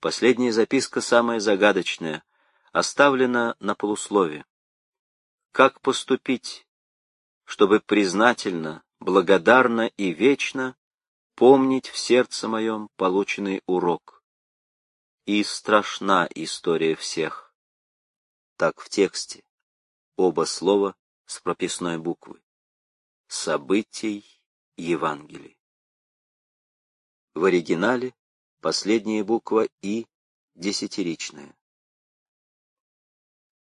Последняя записка самая загадочная, оставлена на полуслове. Как поступить, чтобы признательно, благодарно и вечно помнить в сердце моем полученный урок? И страшна история всех. Так в тексте. Оба слова с прописной буквы. Событий Евангелия. В оригинале последняя буква «и» десятиричная.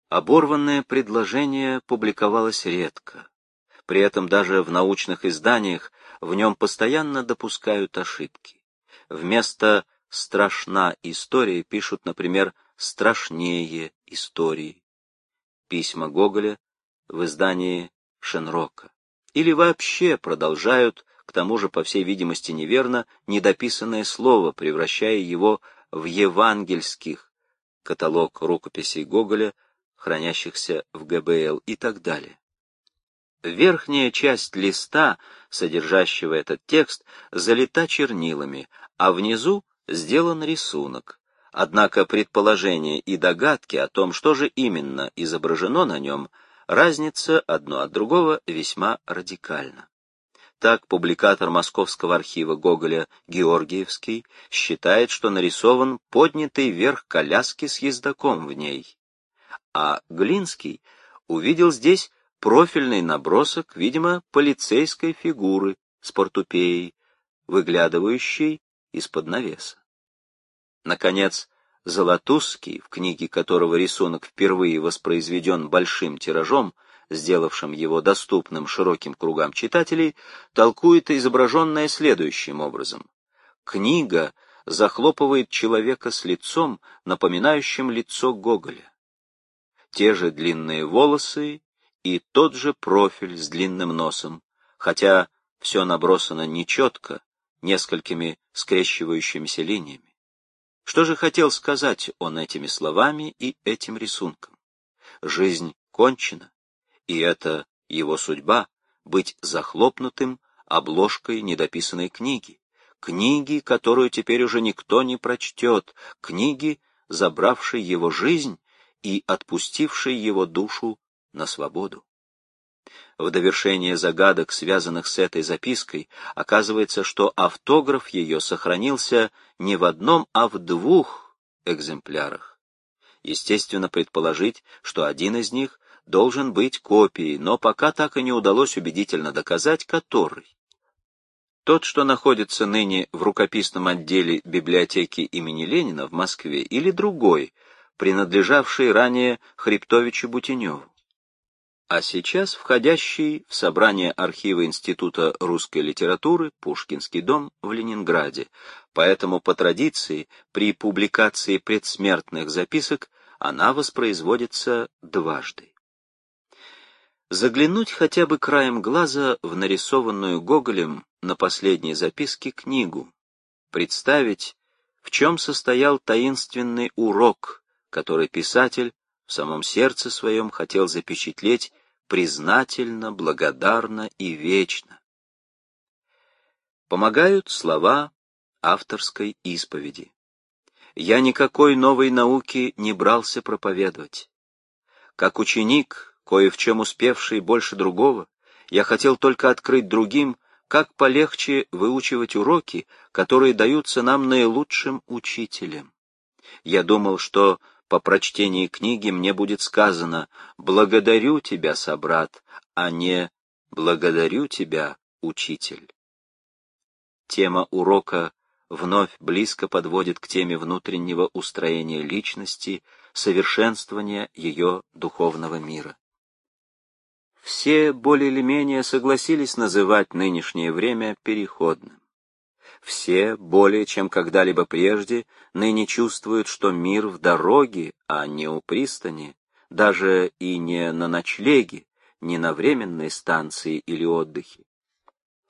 Оборванное предложение публиковалось редко. При этом даже в научных изданиях в нем постоянно допускают ошибки. Вместо «страшна история» пишут, например, «страшнее истории». Письма Гоголя в издании Шенрока. Или вообще продолжают к тому же, по всей видимости, неверно, недописанное слово, превращая его в евангельских, каталог рукописей Гоголя, хранящихся в ГБЛ и так далее. Верхняя часть листа, содержащего этот текст, залита чернилами, а внизу сделан рисунок. Однако предположения и догадки о том, что же именно изображено на нем, разница одно от другого весьма радикальна. Так публикатор Московского архива Гоголя Георгиевский считает, что нарисован поднятый вверх коляски с ездаком в ней. А Глинский увидел здесь профильный набросок, видимо, полицейской фигуры с портупеей, выглядывающей из-под навеса. Наконец, Золотузский, в книге которого рисунок впервые воспроизведен большим тиражом, сделавшим его доступным широким кругам читателей, толкует изображенное следующим образом. Книга захлопывает человека с лицом, напоминающим лицо Гоголя. Те же длинные волосы и тот же профиль с длинным носом, хотя все набросано нечетко, несколькими скрещивающимися линиями. Что же хотел сказать он этими словами и этим рисунком? Жизнь кончена, и это его судьба — быть захлопнутым обложкой недописанной книги, книги, которую теперь уже никто не прочтет, книги, забравшей его жизнь и отпустившей его душу на свободу. В довершение загадок, связанных с этой запиской, оказывается, что автограф ее сохранился не в одном, а в двух экземплярах. Естественно предположить, что один из них должен быть копией, но пока так и не удалось убедительно доказать, который. Тот, что находится ныне в рукописном отделе библиотеки имени Ленина в Москве, или другой, принадлежавший ранее Хребтовичу Бутеневу. А сейчас входящий в собрание архива Института русской литературы Пушкинский дом в Ленинграде, поэтому по традиции при публикации предсмертных записок она воспроизводится дважды. Заглянуть хотя бы краем глаза в нарисованную Гоголем на последней записке книгу, представить, в чем состоял таинственный урок, который писатель в самом сердце своем хотел запечатлеть признательно, благодарно и вечно. Помогают слова авторской исповеди. Я никакой новой науки не брался проповедовать. Как ученик, кое в чем успевший больше другого, я хотел только открыть другим, как полегче выучивать уроки, которые даются нам наилучшим учителем. Я думал, что по прочтении книги мне будет сказано «Благодарю тебя, собрат», а не «Благодарю тебя, учитель». Тема урока вновь близко подводит к теме внутреннего устроения личности, совершенствования ее духовного мира. Все более или менее согласились называть нынешнее время переходным. Все, более чем когда-либо прежде, ныне чувствуют, что мир в дороге, а не у пристани, даже и не на ночлеге, не на временной станции или отдыхе.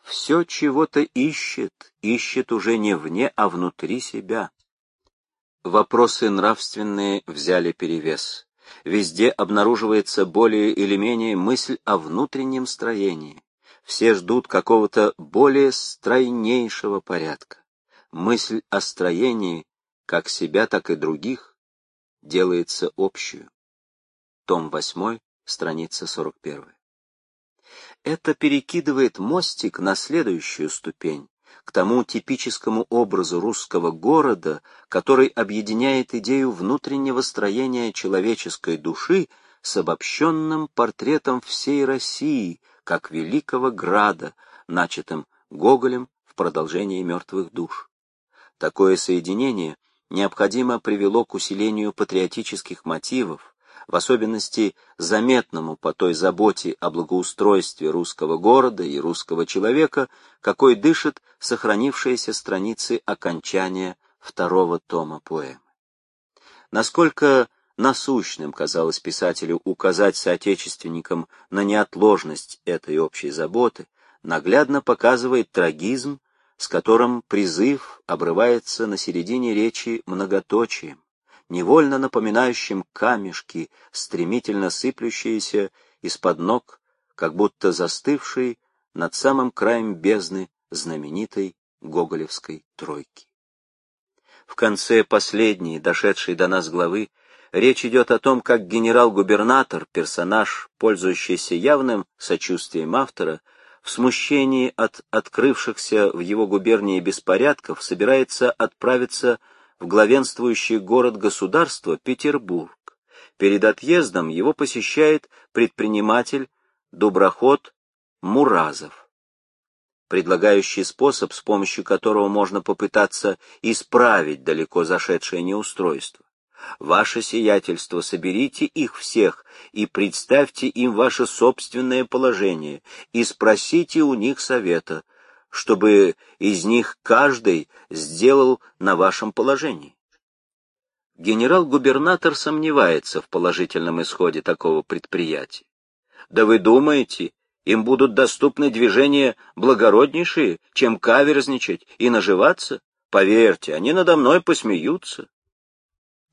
Все чего-то ищет, ищет уже не вне, а внутри себя. Вопросы нравственные взяли перевес везде обнаруживается более или менее мысль о внутреннем строении. Все ждут какого-то более стройнейшего порядка. Мысль о строении, как себя, так и других, делается общую. Том 8, страница 41. Это перекидывает мостик на следующую ступень, к тому типическому образу русского города, который объединяет идею внутреннего строения человеческой души с обобщенным портретом всей России, как великого града, начатым Гоголем в продолжении «Мертвых душ». Такое соединение необходимо привело к усилению патриотических мотивов, в особенности заметному по той заботе о благоустройстве русского города и русского человека, какой дышит сохранившиеся страницы окончания второго тома поэмы. Насколько насущным казалось писателю указать соотечественникам на неотложность этой общей заботы, наглядно показывает трагизм, с которым призыв обрывается на середине речи многоточием невольно напоминающим камешки, стремительно сыплющиеся из-под ног, как будто застывшие над самым краем бездны знаменитой гоголевской тройки. В конце последней, дошедшей до нас главы, речь идет о том, как генерал-губернатор, персонаж, пользующийся явным сочувствием автора, в смущении от открывшихся в его губернии беспорядков собирается отправиться в главенствующий город-государство Петербург. Перед отъездом его посещает предприниматель, доброход Муразов, предлагающий способ, с помощью которого можно попытаться исправить далеко зашедшее неустройство. Ваше сиятельство, соберите их всех и представьте им ваше собственное положение, и спросите у них совета, чтобы из них каждый сделал на вашем положении. Генерал-губернатор сомневается в положительном исходе такого предприятия. Да вы думаете, им будут доступны движения благороднейшие, чем каверзничать и наживаться? Поверьте, они надо мной посмеются.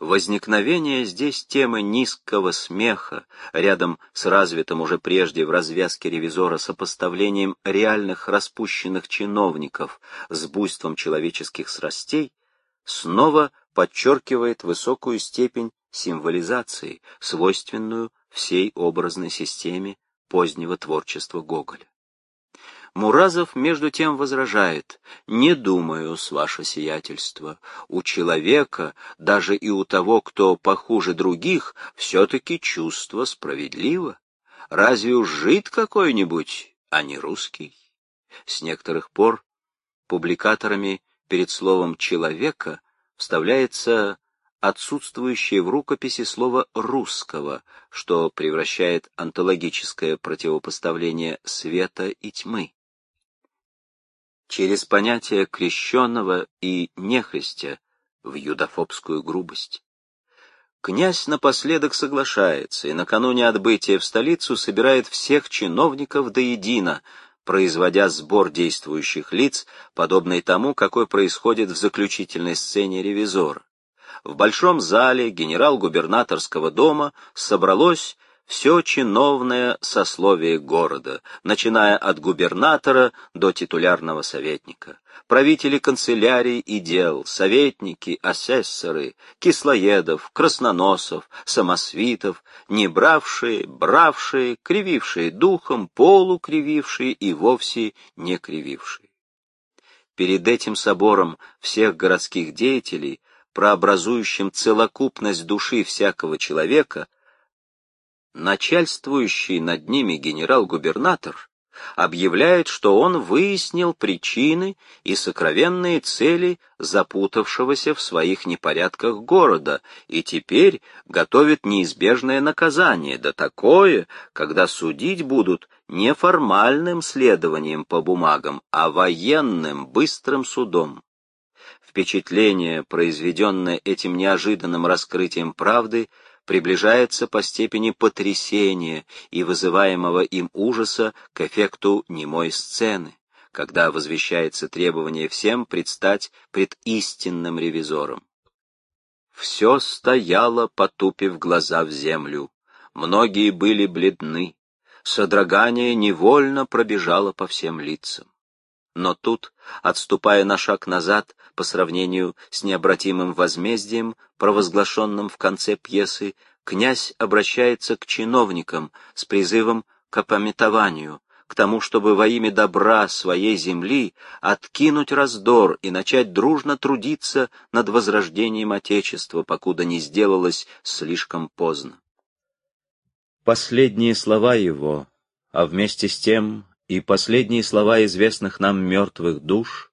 Возникновение здесь темы низкого смеха, рядом с развитым уже прежде в развязке ревизора сопоставлением реальных распущенных чиновников с буйством человеческих срастей, снова подчеркивает высокую степень символизации, свойственную всей образной системе позднего творчества Гоголя. Муразов между тем возражает, «Не думаю, с ваше сиятельство, у человека, даже и у того, кто похуже других, все-таки чувство справедливо. Разве уж жид какой-нибудь, а не русский?» С некоторых пор публикаторами перед словом «человека» вставляется отсутствующее в рукописи слово «русского», что превращает онтологическое противопоставление света и тьмы через понятие крещенного и нехристя в юдофобскую грубость. Князь напоследок соглашается и накануне отбытия в столицу собирает всех чиновников до едино, производя сбор действующих лиц, подобный тому, какой происходит в заключительной сцене ревизора. В большом зале генерал-губернаторского дома собралось все чиновное сословие города, начиная от губернатора до титулярного советника, правители канцелярий и дел, советники, асессоры, кислоедов, красноносов, самосвитов, не бравшие, бравшие, кривившие духом, полукривившие и вовсе не кривившие. Перед этим собором всех городских деятелей, прообразующим целокупность души всякого человека, начальствующий над ними генерал-губернатор объявляет, что он выяснил причины и сокровенные цели запутавшегося в своих непорядках города и теперь готовит неизбежное наказание, да такое, когда судить будут не формальным следованием по бумагам, а военным быстрым судом. Впечатление, произведенное этим неожиданным раскрытием правды, приближается по степени потрясения и вызываемого им ужаса к эффекту немой сцены, когда возвещается требование всем предстать пред истинным ревизором. Все стояло, потупив глаза в землю, многие были бледны, содрогание невольно пробежало по всем лицам. Но тут, отступая на шаг назад по сравнению с необратимым возмездием, провозглашенным в конце пьесы, князь обращается к чиновникам с призывом к опамятованию, к тому, чтобы во имя добра своей земли откинуть раздор и начать дружно трудиться над возрождением Отечества, покуда не сделалось слишком поздно. Последние слова его, а вместе с тем и последние слова известных нам мертвых душ,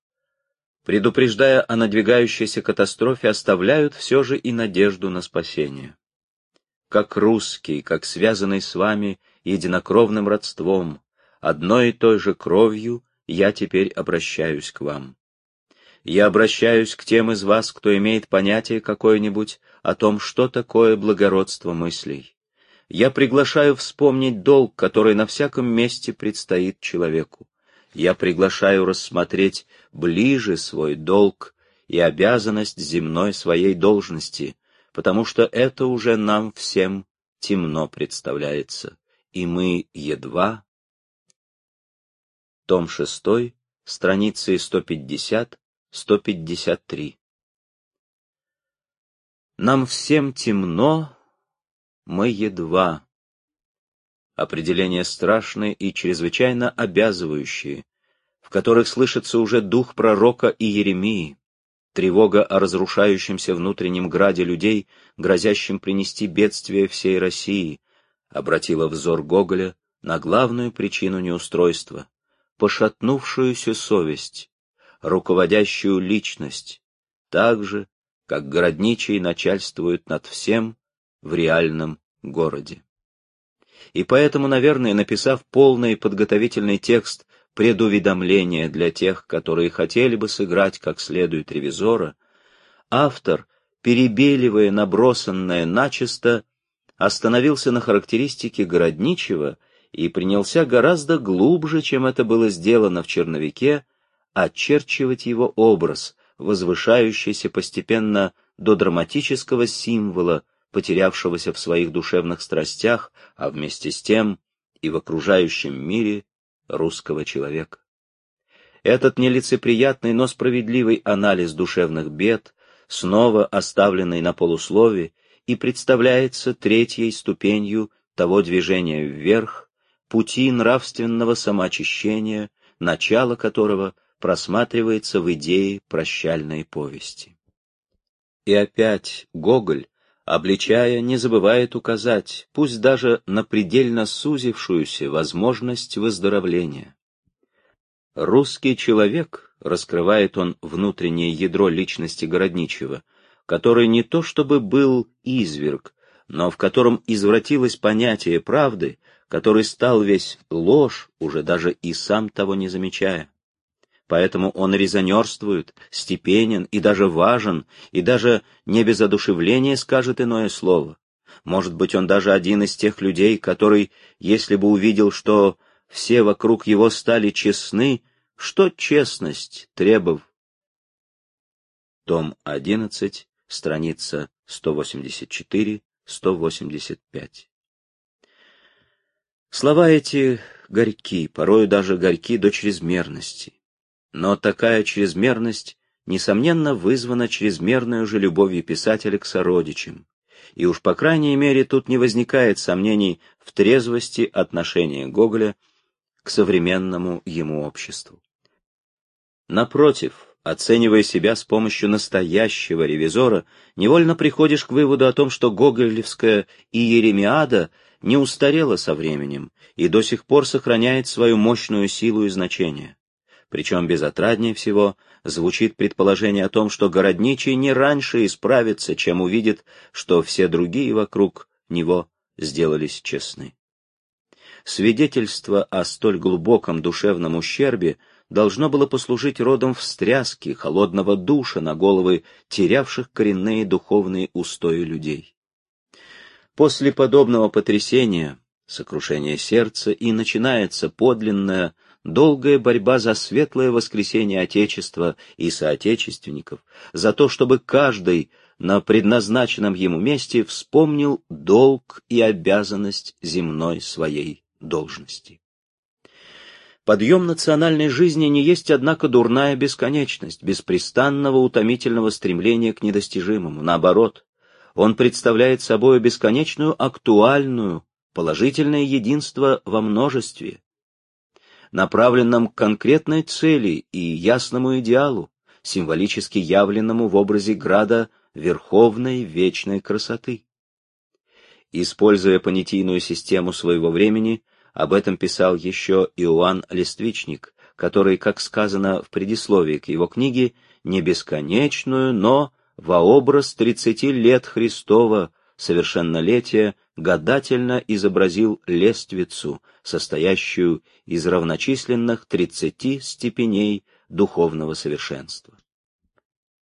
предупреждая о надвигающейся катастрофе, оставляют все же и надежду на спасение. Как русский, как связанный с вами единокровным родством, одной и той же кровью, я теперь обращаюсь к вам. Я обращаюсь к тем из вас, кто имеет понятие какое-нибудь о том, что такое благородство мыслей я приглашаю вспомнить долг, который на всяком месте предстоит человеку. Я приглашаю рассмотреть ближе свой долг и обязанность земной своей должности, потому что это уже нам всем темно представляется, и мы едва... Том 6, страницы 150-153. Нам всем темно, мы едва. Определения страшные и чрезвычайно обязывающие, в которых слышится уже дух пророка и Еремии, тревога о разрушающемся внутреннем граде людей, грозящем принести бедствие всей России, обратила взор Гоголя на главную причину неустройства — пошатнувшуюся совесть, руководящую личность, так же, как городничий начальствует над всем, в реальном городе. И поэтому, наверное, написав полный подготовительный текст предуведомления для тех, которые хотели бы сыграть как следует ревизора, автор, перебеливая набросанное начисто, остановился на характеристике городничего и принялся гораздо глубже, чем это было сделано в черновике, очерчивать его образ, возвышающийся постепенно до драматического символа, потерявшегося в своих душевных страстях, а вместе с тем и в окружающем мире русского человека. Этот нелицеприятный, но справедливый анализ душевных бед, снова оставленный на полуслове, и представляется третьей ступенью того движения вверх, пути нравственного самоочищения, начало которого просматривается в идее прощальной повести. И опять Гоголь обличая, не забывает указать, пусть даже на предельно сузившуюся возможность выздоровления. Русский человек, раскрывает он внутреннее ядро личности Городничего, который не то чтобы был изверг, но в котором извратилось понятие правды, который стал весь ложь, уже даже и сам того не замечая поэтому он резонерствует, степенен и даже важен, и даже не без одушевления скажет иное слово. Может быть, он даже один из тех людей, который, если бы увидел, что все вокруг его стали честны, что честность требов? Том 11, страница 184-185. Слова эти горьки, порою даже горьки до чрезмерности. Но такая чрезмерность, несомненно, вызвана чрезмерной же любовью писателя к сородичам, и уж по крайней мере тут не возникает сомнений в трезвости отношения Гоголя к современному ему обществу. Напротив, оценивая себя с помощью настоящего ревизора, невольно приходишь к выводу о том, что гоголевская и Еремиада не устарела со временем и до сих пор сохраняет свою мощную силу и значение причем безотраднее всего звучит предположение о том, что городничий не раньше исправится, чем увидит, что все другие вокруг него сделались честны. Свидетельство о столь глубоком душевном ущербе должно было послужить родом встряски, холодного душа на головы терявших коренные духовные устои людей. После подобного потрясения, сокрушения сердца, и начинается подлинная, долгая борьба за светлое воскресение Отечества и соотечественников, за то, чтобы каждый на предназначенном ему месте вспомнил долг и обязанность земной своей должности. Подъем национальной жизни не есть, однако, дурная бесконечность, беспрестанного утомительного стремления к недостижимому. Наоборот, он представляет собой бесконечную актуальную, положительное единство во множестве, направленном к конкретной цели и ясному идеалу, символически явленному в образе града верховной вечной красоты. Используя понятийную систему своего времени, об этом писал еще Иоанн Листвичник, который, как сказано в предисловии к его книге, не бесконечную, но во образ тридцати лет Христова, совершеннолетия, гадательно изобразил лествицу, состоящую из равночисленных тридцати степеней духовного совершенства.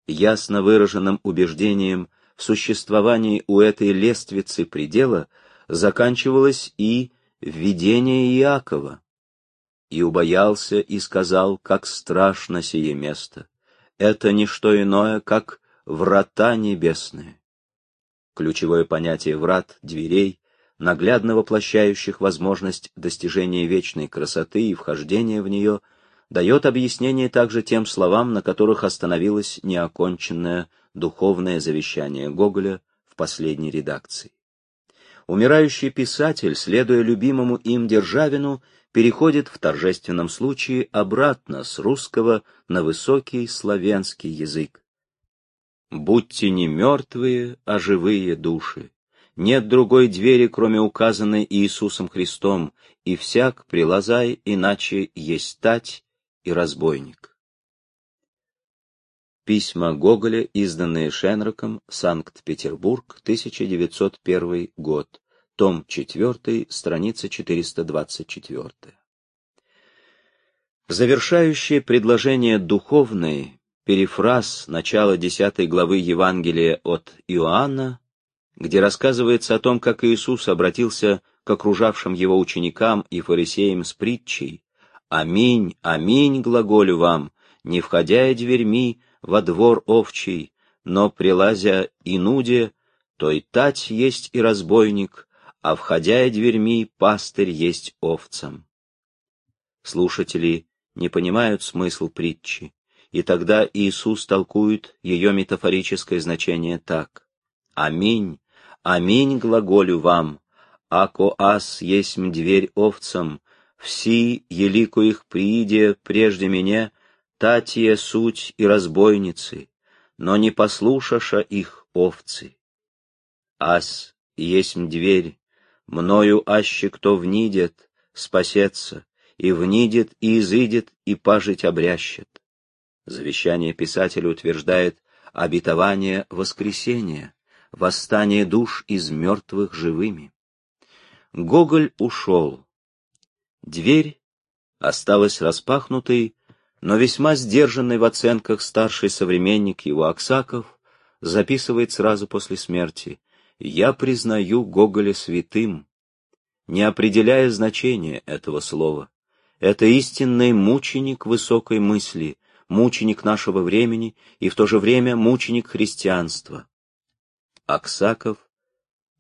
Ясно выраженным убеждением в существовании у этой лествицы предела заканчивалось и видение Иакова. И убоялся и сказал, как страшно сие место. Это не что иное, как врата небесные. Ключевое понятие врат, дверей, наглядно воплощающих возможность достижения вечной красоты и вхождения в нее, дает объяснение также тем словам, на которых остановилось неоконченное духовное завещание Гоголя в последней редакции. Умирающий писатель, следуя любимому им Державину, переходит в торжественном случае обратно с русского на высокий славянский язык. «Будьте не мертвые, а живые души. Нет другой двери, кроме указанной Иисусом Христом, и всяк, прилазай, иначе есть тать и разбойник». Письма Гоголя, изданные Шенроком, Санкт-Петербург, 1901 год том 4, страница 424. Завершающее предложение духовной, перефраз начала 10 главы Евангелия от Иоанна, где рассказывается о том, как Иисус обратился к окружавшим его ученикам и фарисеям с притчей «Аминь, аминь, глаголю вам, не входя дверьми во двор овчий, но прилазя и нуде, то и тать есть и разбойник, а входя дверьми пастырь есть овцам. Слушатели не понимают смысл притчи, и тогда Иисус толкует ее метафорическое значение так. «Аминь, аминь глаголю вам, ако ас есмь дверь овцам, все елику их прииде прежде меня, татия суть и разбойницы, но не послушаша их овцы. Ас есмь дверь, Мною аще кто внидет, спасется, и внидет, и изыдет, и пажить обрящет. Завещание писателя утверждает обетование воскресения, восстание душ из мертвых живыми. Гоголь ушел. Дверь осталась распахнутой, но весьма сдержанный в оценках старший современник его Аксаков записывает сразу после смерти я признаю Гоголя святым, не определяя значения этого слова. Это истинный мученик высокой мысли, мученик нашего времени и в то же время мученик христианства. Аксаков.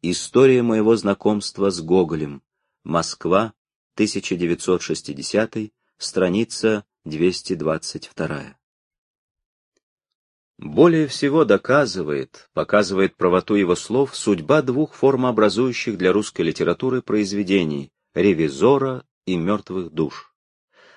История моего знакомства с Гоголем. Москва, 1960, страница 222. Более всего доказывает, показывает правоту его слов судьба двух формообразующих для русской литературы произведений «Ревизора» и «Мертвых душ».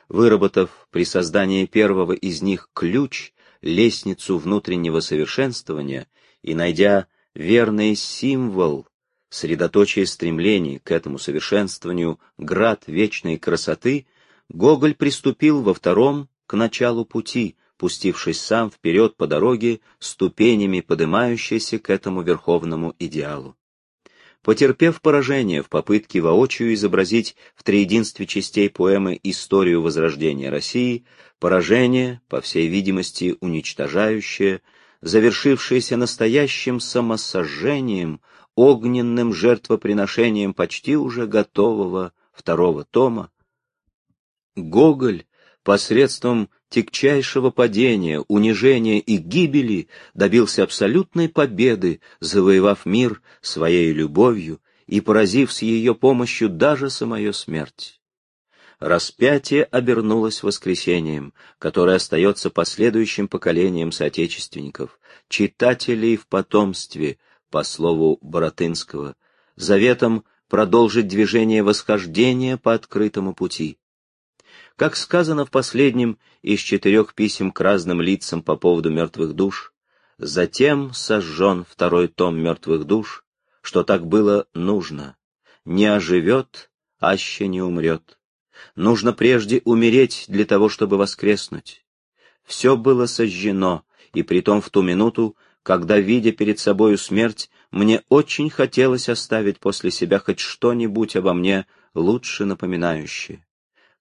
Выработав при создании первого из них ключ, лестницу внутреннего совершенствования и найдя верный символ, средоточие стремлений к этому совершенствованию, град вечной красоты, Гоголь приступил во втором к началу пути, пустившись сам вперед по дороге, ступенями поднимающейся к этому верховному идеалу. Потерпев поражение в попытке воочию изобразить в триединстве частей поэмы историю возрождения России, поражение, по всей видимости, уничтожающее, завершившееся настоящим самосожжением, огненным жертвоприношением почти уже готового второго тома, Гоголь посредством тягчайшего падения, унижения и гибели добился абсолютной победы, завоевав мир своей любовью и поразив с ее помощью даже самую смерть. Распятие обернулось воскресением, которое остается последующим поколением соотечественников, читателей в потомстве, по слову Боротынского, заветом продолжить движение восхождения по открытому пути. Как сказано в последнем из четырех писем к разным лицам по поводу мертвых душ, затем сожжен второй том мертвых душ, что так было нужно, не оживет, аще не умрет. Нужно прежде умереть для того, чтобы воскреснуть. Все было сожжено, и притом в ту минуту, когда, видя перед собою смерть, мне очень хотелось оставить после себя хоть что-нибудь обо мне лучше напоминающее.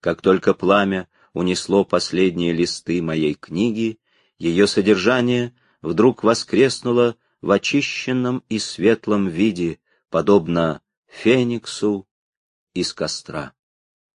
Как только пламя унесло последние листы моей книги, ее содержание вдруг воскреснуло в очищенном и светлом виде, подобно фениксу из костра.